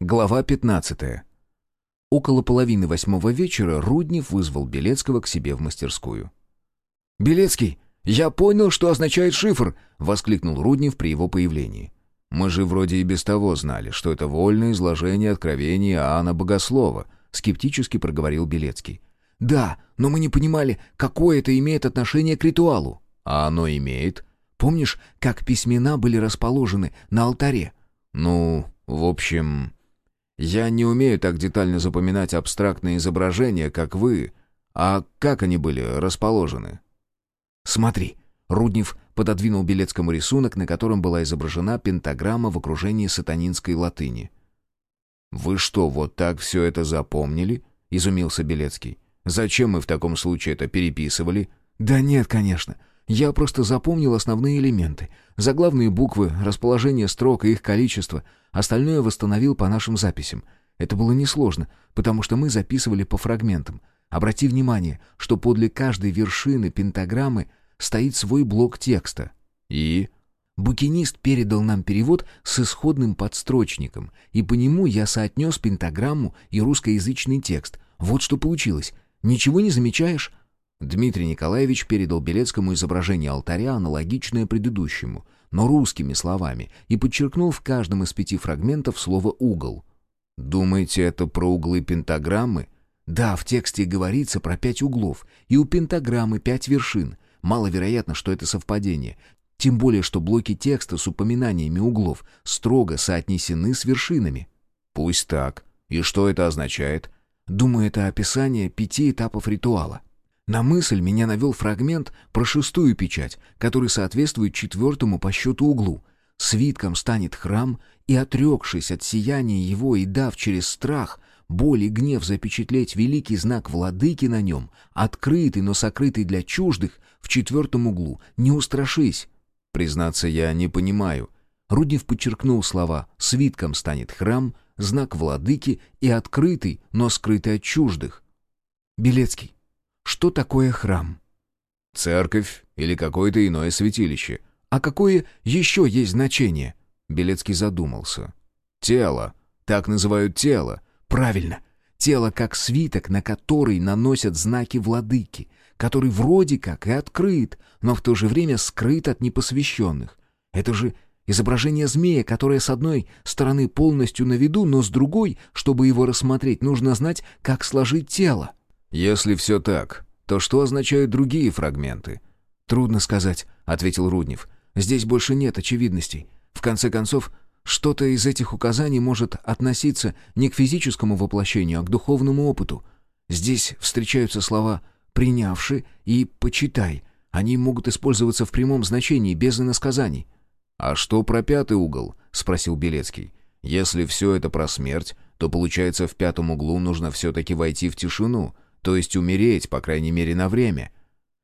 Глава 15. Около половины восьмого вечера Руднев вызвал Белецкого к себе в мастерскую. «Белецкий, я понял, что означает шифр!» — воскликнул Руднев при его появлении. «Мы же вроде и без того знали, что это вольное изложение откровений Иоанна Богослова», — скептически проговорил Белецкий. «Да, но мы не понимали, какое это имеет отношение к ритуалу». «А оно имеет. Помнишь, как письмена были расположены на алтаре?» «Ну, в общем...» Я не умею так детально запоминать абстрактные изображения, как вы. А как они были расположены? Смотри. Руднев пододвинул Белецкому рисунок, на котором была изображена пентаграмма в окружении сатанинской латыни. «Вы что, вот так все это запомнили?» — изумился Белецкий. «Зачем мы в таком случае это переписывали?» «Да нет, конечно. Я просто запомнил основные элементы. Заглавные буквы, расположение строк и их количество. Остальное восстановил по нашим записям. Это было несложно, потому что мы записывали по фрагментам. Обрати внимание, что подле каждой вершины пентаграммы стоит свой блок текста. И... Букинист передал нам перевод с исходным подстрочником, и по нему я соотнес пентаграмму и русскоязычный текст. Вот что получилось. Ничего не замечаешь? Дмитрий Николаевич передал Белецкому изображение алтаря, аналогичное предыдущему, но русскими словами, и подчеркнул в каждом из пяти фрагментов слово «угол». «Думаете, это про углы пентаграммы?» «Да, в тексте говорится про пять углов, и у пентаграммы пять вершин. Маловероятно, что это совпадение. Тем более, что блоки текста с упоминаниями углов строго соотнесены с вершинами». «Пусть так. И что это означает?» «Думаю, это описание пяти этапов ритуала. На мысль меня навел фрагмент про шестую печать, который соответствует четвертому по счету углу. Свитком станет храм, и, отрекшись от сияния его и дав через страх, боль и гнев запечатлеть великий знак владыки на нем, открытый, но сокрытый для чуждых, в четвертом углу, не устрашись. Признаться, я не понимаю. Руднев подчеркнул слова «свитком станет храм», «знак владыки» и «открытый, но скрытый от чуждых». Белецкий, что такое храм? Церковь или какое-то иное святилище. А какое еще есть значение? Белецкий задумался. Тело. Так называют тело. Правильно. Тело как свиток, на который наносят знаки владыки, который вроде как и открыт, но в то же время скрыт от непосвященных. Это же изображение змея, которое с одной стороны полностью на виду, но с другой, чтобы его рассмотреть, нужно знать, как сложить тело. «Если все так, то что означают другие фрагменты?» «Трудно сказать», — ответил Руднев. «Здесь больше нет очевидностей. В конце концов, что-то из этих указаний может относиться не к физическому воплощению, а к духовному опыту. Здесь встречаются слова «принявши» и «почитай». Они могут использоваться в прямом значении, без иносказаний. «А что про пятый угол?» — спросил Белецкий. «Если все это про смерть, то, получается, в пятом углу нужно все-таки войти в тишину, то есть умереть, по крайней мере, на время.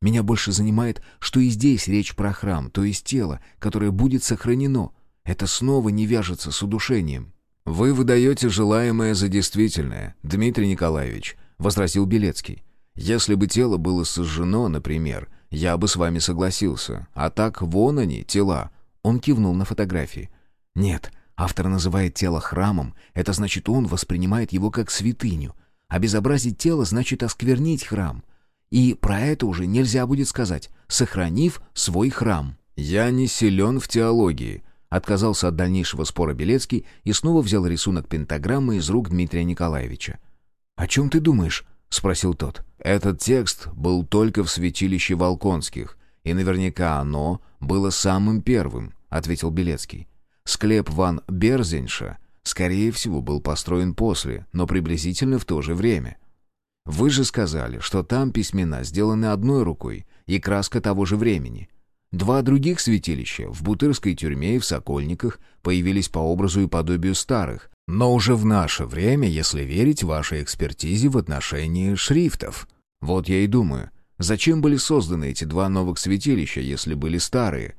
Меня больше занимает, что и здесь речь про храм, то есть тело, которое будет сохранено. Это снова не вяжется с удушением. «Вы выдаете желаемое за действительное, Дмитрий Николаевич», — возразил Белецкий. «Если бы тело было сожжено, например, я бы с вами согласился. А так вон они, тела». Он кивнул на фотографии. «Нет, автор называет тело храмом. Это значит, он воспринимает его как святыню. Обезобразить тело значит осквернить храм. И про это уже нельзя будет сказать, сохранив свой храм. «Я не силен в теологии», — отказался от дальнейшего спора Белецкий и снова взял рисунок пентаграммы из рук Дмитрия Николаевича. «О чем ты думаешь?» — спросил тот. «Этот текст был только в святилище Волконских, и наверняка оно было самым первым», — ответил Белецкий. «Склеп ван Берзенша скорее всего, был построен после, но приблизительно в то же время. Вы же сказали, что там письмена сделаны одной рукой и краска того же времени. Два других святилища в Бутырской тюрьме и в Сокольниках появились по образу и подобию старых, но уже в наше время, если верить вашей экспертизе в отношении шрифтов. Вот я и думаю, зачем были созданы эти два новых святилища, если были старые?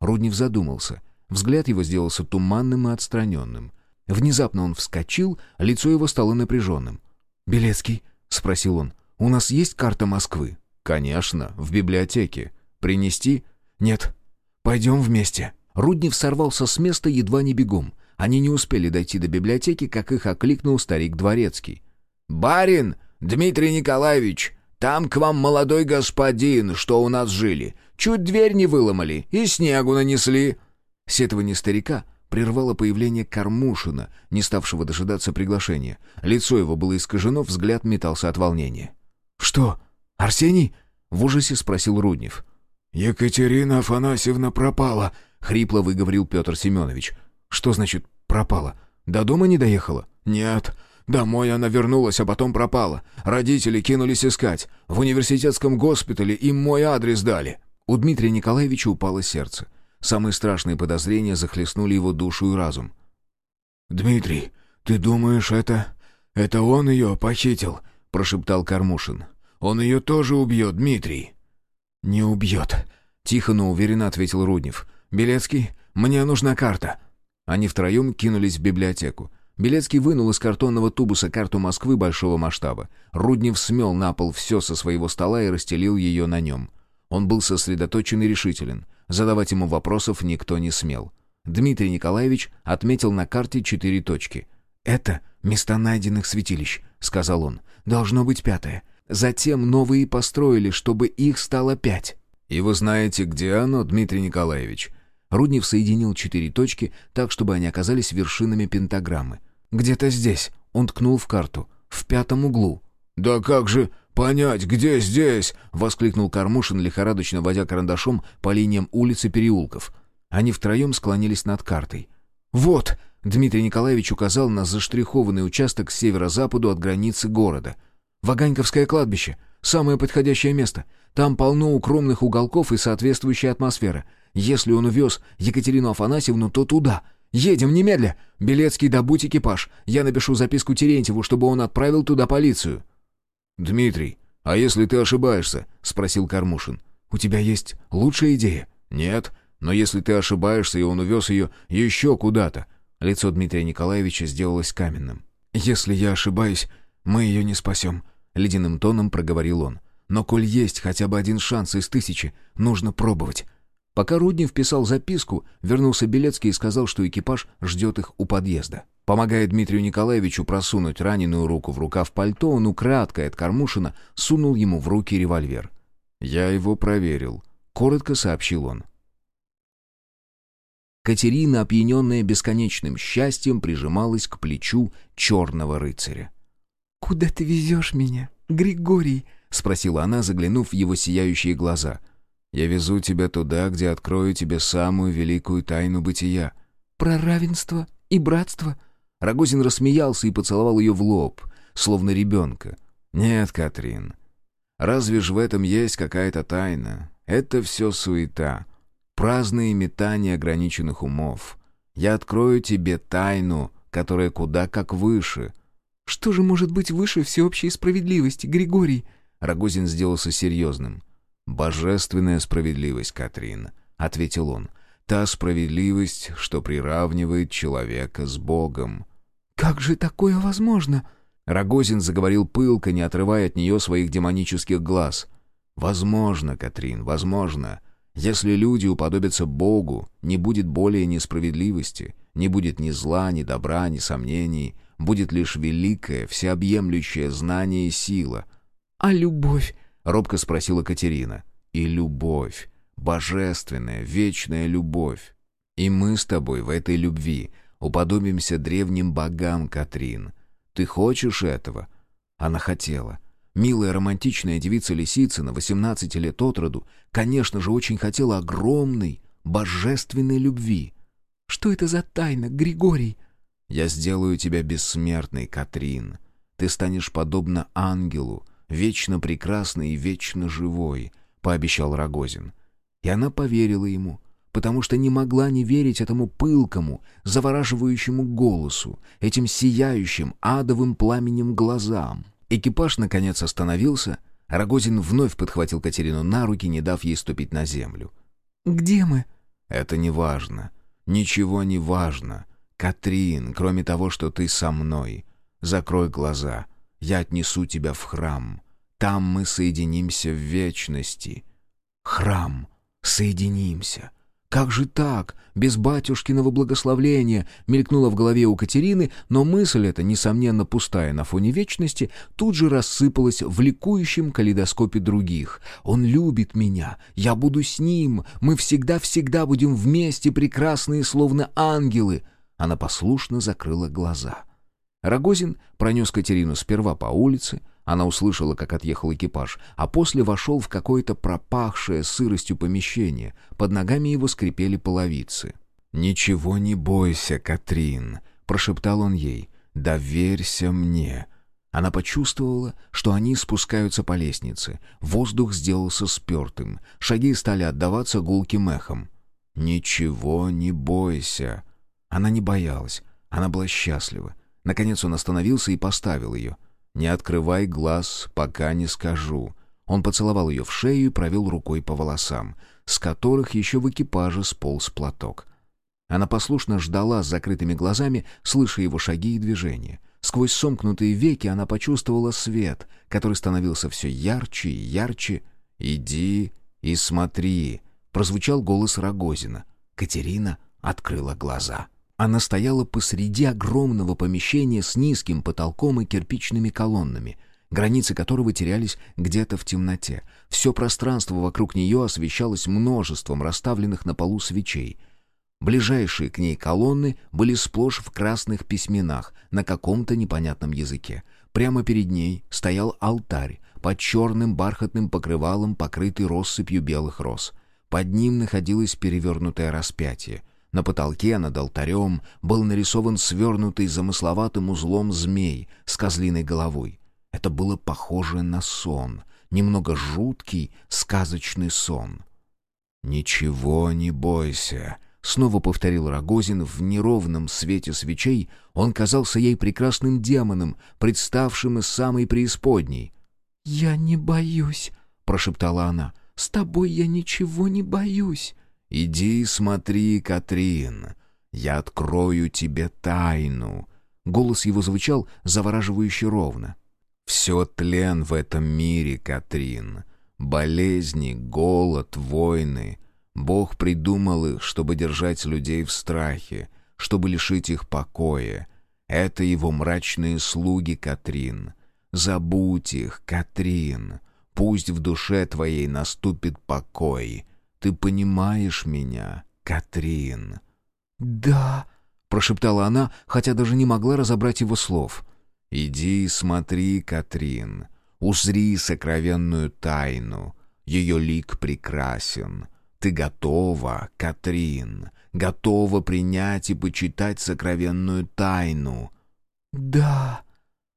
Руднев задумался. Взгляд его сделался туманным и отстраненным. Внезапно он вскочил, лицо его стало напряженным. «Белецкий?» — спросил он. «У нас есть карта Москвы?» «Конечно, в библиотеке. Принести?» «Нет. Пойдем вместе». Руднев сорвался с места едва не бегом. Они не успели дойти до библиотеки, как их окликнул старик Дворецкий. «Барин! Дмитрий Николаевич! Там к вам молодой господин, что у нас жили. Чуть дверь не выломали и снегу нанесли». Сетование старика прервало появление Кармушина, не ставшего дожидаться приглашения. Лицо его было искажено, взгляд метался от волнения. «Что, Арсений?» — в ужасе спросил Руднев. «Екатерина Афанасьевна пропала», — хрипло выговорил Петр Семенович. «Что значит пропала? До дома не доехала?» «Нет, домой она вернулась, а потом пропала. Родители кинулись искать. В университетском госпитале им мой адрес дали». У Дмитрия Николаевича упало сердце. Самые страшные подозрения захлестнули его душу и разум. «Дмитрий, ты думаешь, это... это он ее похитил?» — прошептал Кармушин. «Он ее тоже убьет, Дмитрий». «Не убьет», — тихо, но уверенно ответил Руднев. «Белецкий, мне нужна карта». Они втроем кинулись в библиотеку. Белецкий вынул из картонного тубуса карту Москвы большого масштаба. Руднев смел на пол все со своего стола и расстелил ее на нем. Он был сосредоточен и решителен. Задавать ему вопросов никто не смел. Дмитрий Николаевич отметил на карте четыре точки. «Это места найденных святилищ», — сказал он. «Должно быть пятое. Затем новые построили, чтобы их стало пять». «И вы знаете, где оно, Дмитрий Николаевич?» Руднев соединил четыре точки так, чтобы они оказались вершинами пентаграммы. «Где-то здесь», — он ткнул в карту, — «в пятом углу». «Да как же понять, где здесь?» — воскликнул Кормушин, лихорадочно водя карандашом по линиям улиц и переулков. Они втроем склонились над картой. «Вот!» — Дмитрий Николаевич указал на заштрихованный участок к северо-западу от границы города. «Ваганьковское кладбище. Самое подходящее место. Там полно укромных уголков и соответствующая атмосфера. Если он увез Екатерину Афанасьевну, то туда. Едем немедля. Белецкий, добудь экипаж. Я напишу записку Терентьеву, чтобы он отправил туда полицию». «Дмитрий, а если ты ошибаешься?» — спросил Кармушин. «У тебя есть лучшая идея?» «Нет, но если ты ошибаешься, и он увез ее еще куда-то...» Лицо Дмитрия Николаевича сделалось каменным. «Если я ошибаюсь, мы ее не спасем», — ледяным тоном проговорил он. «Но коль есть хотя бы один шанс из тысячи, нужно пробовать. Пока Руднев писал записку, вернулся Белецкий и сказал, что экипаж ждет их у подъезда. Помогая Дмитрию Николаевичу просунуть раненую руку в рукав пальто, он украдкой от Кармушина сунул ему в руки револьвер. «Я его проверил», — коротко сообщил он. Катерина, опьяненная бесконечным счастьем, прижималась к плечу черного рыцаря. «Куда ты везешь меня, Григорий?» — спросила она, заглянув в его сияющие глаза — я везу тебя туда, где открою тебе самую великую тайну бытия». «Про равенство и братство?» Рогозин рассмеялся и поцеловал ее в лоб, словно ребенка. «Нет, Катрин, разве ж в этом есть какая-то тайна? Это все суета, праздные метания ограниченных умов. Я открою тебе тайну, которая куда как выше». «Что же может быть выше всеобщей справедливости, Григорий?» Рогозин сделался серьезным. «Божественная справедливость, Катрин», — ответил он. «Та справедливость, что приравнивает человека с Богом». «Как же такое возможно?» Рогозин заговорил пылко, не отрывая от нее своих демонических глаз. «Возможно, Катрин, возможно. Если люди уподобятся Богу, не будет более несправедливости, не будет ни зла, ни добра, ни сомнений, будет лишь великое, всеобъемлющее знание и сила». «А любовь? — робко спросила Катерина. «И любовь, божественная, вечная любовь. И мы с тобой в этой любви уподобимся древним богам, Катрин. Ты хочешь этого?» Она хотела. Милая романтичная девица Лисицына, 18 лет от роду, конечно же, очень хотела огромной, божественной любви. «Что это за тайна, Григорий?» «Я сделаю тебя бессмертной, Катрин. Ты станешь подобна ангелу, вечно прекрасный и вечно живой», — пообещал Рогозин. И она поверила ему, потому что не могла не верить этому пылкому, завораживающему голосу, этим сияющим адовым пламенем глазам. Экипаж, наконец, остановился. Рогозин вновь подхватил Катерину на руки, не дав ей ступить на землю. «Где мы?» «Это не важно. Ничего не важно. Катрин, кроме того, что ты со мной. Закрой глаза. Я отнесу тебя в храм. Там мы соединимся в вечности. Храм. Соединимся. Как же так? Без батюшкиного благословления мелькнула в голове у Катерины, но мысль эта, несомненно пустая на фоне вечности, тут же рассыпалась в ликующем калейдоскопе других. «Он любит меня, я буду с ним, мы всегда-всегда будем вместе, прекрасные, словно ангелы!» Она послушно закрыла глаза. Рогозин пронес Катерину сперва по улице, она услышала, как отъехал экипаж, а после вошел в какое-то пропахшее сыростью помещение. Под ногами его скрипели половицы. «Ничего не бойся, Катрин», — прошептал он ей. «Доверься мне». Она почувствовала, что они спускаются по лестнице. Воздух сделался спертым. Шаги стали отдаваться гулким эхом. «Ничего не бойся». Она не боялась. Она была счастлива. Наконец он остановился и поставил ее. «Не открывай глаз, пока не скажу». Он поцеловал ее в шею и провел рукой по волосам, с которых еще в экипаже сполз платок. Она послушно ждала с закрытыми глазами, слыша его шаги и движения. Сквозь сомкнутые веки она почувствовала свет, который становился все ярче и ярче. «Иди и смотри», — прозвучал голос Рогозина. Катерина открыла глаза. Она стояла посреди огромного помещения с низким потолком и кирпичными колоннами, границы которого терялись где-то в темноте. Все пространство вокруг нее освещалось множеством расставленных на полу свечей. Ближайшие к ней колонны были сплошь в красных письменах на каком-то непонятном языке. Прямо перед ней стоял алтарь, под черным бархатным покрывалом, покрытый россыпью белых роз. Под ним находилось перевернутое распятие — на потолке над алтарем был нарисован свернутый замысловатым узлом змей с козлиной головой. Это было похоже на сон, немного жуткий, сказочный сон. «Ничего не бойся», — снова повторил Рогозин в неровном свете свечей. Он казался ей прекрасным демоном, представшим из самой преисподней. «Я не боюсь», — прошептала она. «С тобой я ничего не боюсь». «Иди смотри, Катрин, я открою тебе тайну». Голос его звучал завораживающе ровно. «Все тлен в этом мире, Катрин. Болезни, голод, войны. Бог придумал их, чтобы держать людей в страхе, чтобы лишить их покоя. Это его мрачные слуги, Катрин. Забудь их, Катрин. Пусть в душе твоей наступит покой. Ты понимаешь меня, Катрин?» «Да», — прошептала она, хотя даже не могла разобрать его слов. «Иди смотри, Катрин, узри сокровенную тайну. Ее лик прекрасен. Ты готова, Катрин, готова принять и почитать сокровенную тайну?» «Да».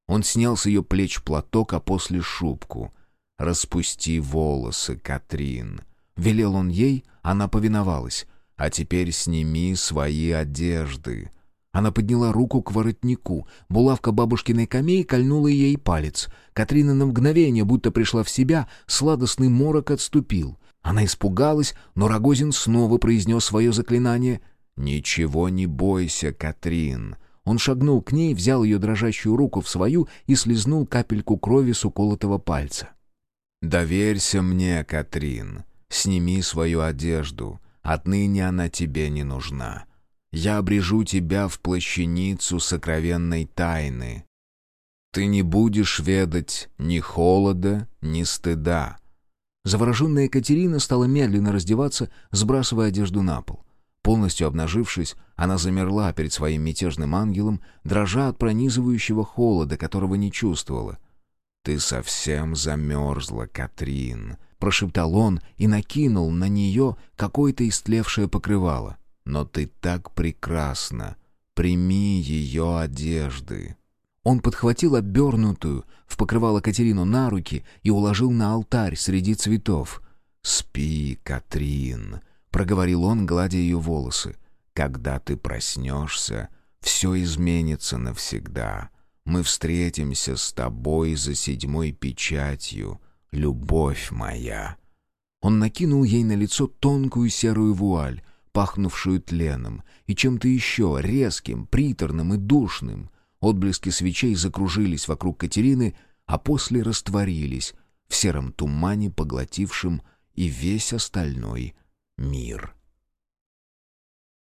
Он снял с ее плеч платок, а после шубку. «Распусти волосы, Катрин. Велел он ей, она повиновалась. «А теперь сними свои одежды». Она подняла руку к воротнику. Булавка бабушкиной камеи кольнула ей палец. Катрина на мгновение, будто пришла в себя, сладостный морок отступил. Она испугалась, но Рогозин снова произнес свое заклинание. «Ничего не бойся, Катрин». Он шагнул к ней, взял ее дрожащую руку в свою и слезнул капельку крови с уколотого пальца. «Доверься мне, Катрин. Сними свою одежду, отныне она тебе не нужна. Я обрежу тебя в плащаницу сокровенной тайны. Ты не будешь ведать ни холода, ни стыда». Завороженная Екатерина стала медленно раздеваться, сбрасывая одежду на пол. Полностью обнажившись, она замерла перед своим мятежным ангелом, дрожа от пронизывающего холода, которого не чувствовала. «Ты совсем замерзла, Катрин», — прошептал он и накинул на нее какое-то истлевшее покрывало. «Но ты так прекрасна! Прими ее одежды!» Он подхватил обернутую в покрывало Катерину на руки и уложил на алтарь среди цветов. «Спи, Катрин», — проговорил он, гладя ее волосы. «Когда ты проснешься, все изменится навсегда. Мы встретимся с тобой за седьмой печатью, любовь моя». Он накинул ей на лицо тонкую серую вуаль, пахнувшую тленом, и чем-то еще резким, приторным и душным. Отблески свечей закружились вокруг Катерины, а после растворились в сером тумане, поглотившем и весь остальной мир.